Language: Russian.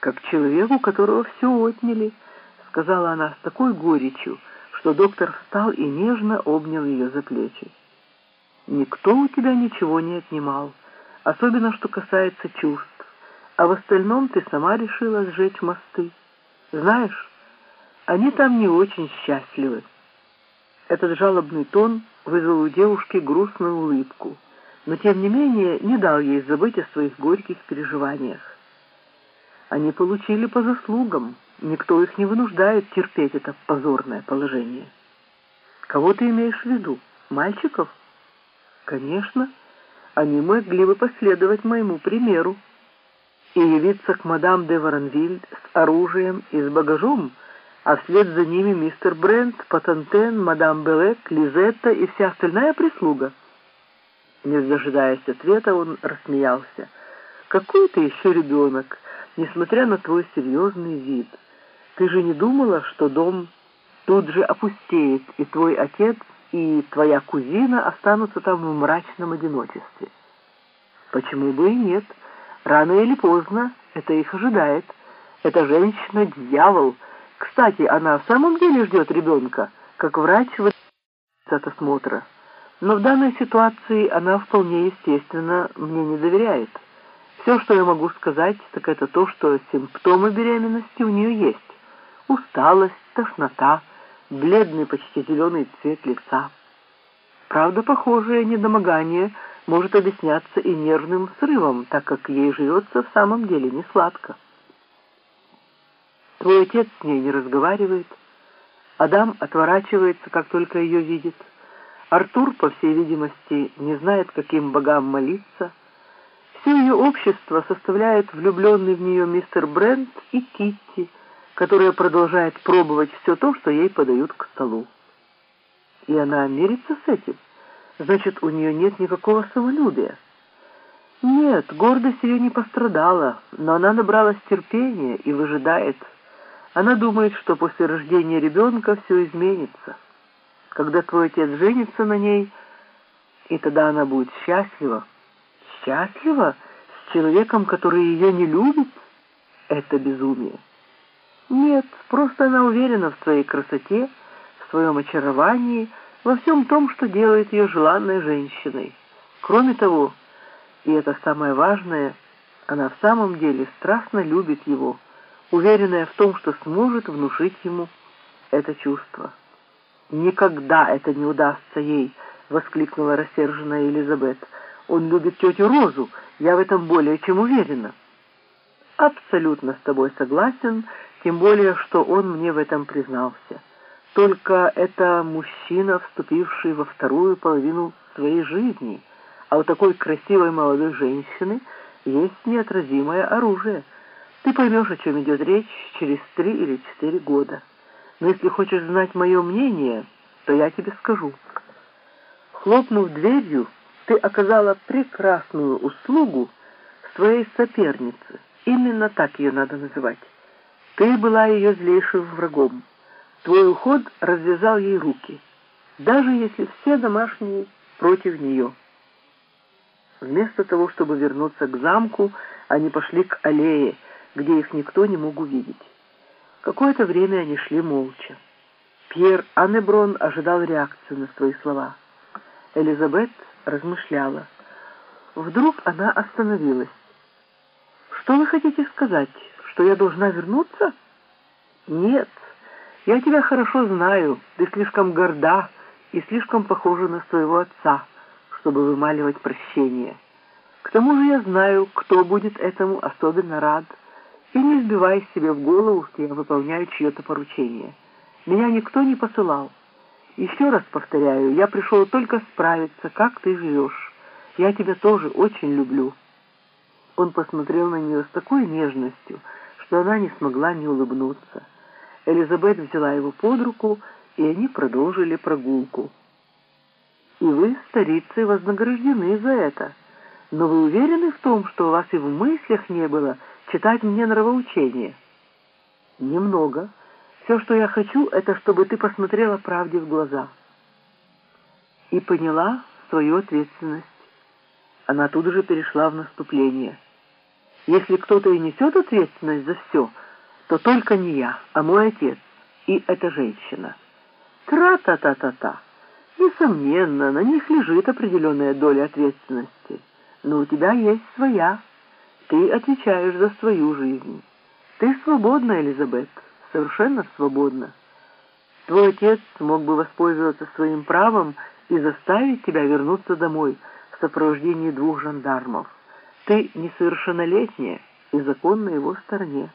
как человеку, которого все отняли, сказала она с такой горечью, что доктор встал и нежно обнял ее за плечи. Никто у тебя ничего не отнимал, особенно что касается чувств, а в остальном ты сама решила сжечь мосты. Знаешь, они там не очень счастливы. Этот жалобный тон вызвал у девушки грустную улыбку, но тем не менее не дал ей забыть о своих горьких переживаниях. Они получили по заслугам, никто их не вынуждает терпеть это позорное положение. Кого ты имеешь в виду? Мальчиков? Конечно, они могли бы последовать моему примеру и явиться к мадам де Воронвиль с оружием и с багажом, а вслед за ними мистер Брент, Патантен, мадам Белек, Лизетта и вся остальная прислуга. Не дожидаясь ответа, он рассмеялся. «Какой ты еще ребенок, несмотря на твой серьезный вид. Ты же не думала, что дом тут же опустеет, и твой отец и твоя кузина останутся там в мрачном одиночестве?» «Почему бы и нет?» Рано или поздно это их ожидает. Эта женщина — дьявол. Кстати, она в самом деле ждет ребенка, как врач в от осмотра. Но в данной ситуации она вполне естественно мне не доверяет. Все, что я могу сказать, так это то, что симптомы беременности у нее есть. Усталость, тошнота, бледный почти зеленый цвет лица. Правда, похожее недомогание – может объясняться и нервным срывом, так как ей живется в самом деле не сладко. Твой отец с ней не разговаривает. Адам отворачивается, как только ее видит. Артур, по всей видимости, не знает, каким богам молиться. Все ее общество составляет влюбленный в нее мистер Брент и Китти, которая продолжает пробовать все то, что ей подают к столу. И она мирится с этим. Значит, у нее нет никакого самолюбия. Нет, гордость ее не пострадала, но она набралась терпения и выжидает. Она думает, что после рождения ребенка все изменится. Когда твой отец женится на ней, и тогда она будет счастлива. Счастлива с человеком, который ее не любит? Это безумие. Нет, просто она уверена в своей красоте, в своем очаровании, во всем том, что делает ее желанной женщиной. Кроме того, и это самое важное, она в самом деле страстно любит его, уверенная в том, что сможет внушить ему это чувство. «Никогда это не удастся ей!» — воскликнула рассерженная Элизабет. «Он любит тетю Розу, я в этом более чем уверена». «Абсолютно с тобой согласен, тем более, что он мне в этом признался». Только это мужчина, вступивший во вторую половину своей жизни, а у такой красивой молодой женщины есть неотразимое оружие. Ты поймешь, о чем идет речь через три или четыре года. Но если хочешь знать мое мнение, то я тебе скажу. Хлопнув дверью, ты оказала прекрасную услугу своей сопернице. Именно так ее надо называть. Ты была ее злейшим врагом. Твой уход развязал ей руки, даже если все домашние против нее. Вместо того, чтобы вернуться к замку, они пошли к аллее, где их никто не мог увидеть. Какое-то время они шли молча. Пьер Аннеброн ожидал реакции на свои слова. Элизабет размышляла. Вдруг она остановилась. «Что вы хотите сказать? Что я должна вернуться?» «Нет». Я тебя хорошо знаю, ты слишком горда и слишком похожа на своего отца, чтобы вымаливать прощение. К тому же я знаю, кто будет этому особенно рад. И не сбивай себе в голову, что я выполняю чье-то поручение. Меня никто не посылал. Еще раз повторяю, я пришел только справиться, как ты живешь. Я тебя тоже очень люблю. Он посмотрел на нее с такой нежностью, что она не смогла не улыбнуться. Элизабет взяла его под руку, и они продолжили прогулку. «И вы, старицы, вознаграждены за это. Но вы уверены в том, что у вас и в мыслях не было читать мне нравоучение?» «Немного. Все, что я хочу, это чтобы ты посмотрела правде в глаза». И поняла свою ответственность. Она тут же перешла в наступление. Если кто-то и несет ответственность за все, то только не я, а мой отец и эта женщина. Тра-та-та-та-та. Несомненно, на них лежит определенная доля ответственности. Но у тебя есть своя. Ты отвечаешь за свою жизнь. Ты свободна, Элизабет, совершенно свободна. Твой отец мог бы воспользоваться своим правом и заставить тебя вернуться домой в сопровождении двух жандармов. Ты несовершеннолетняя и закон на его стороне.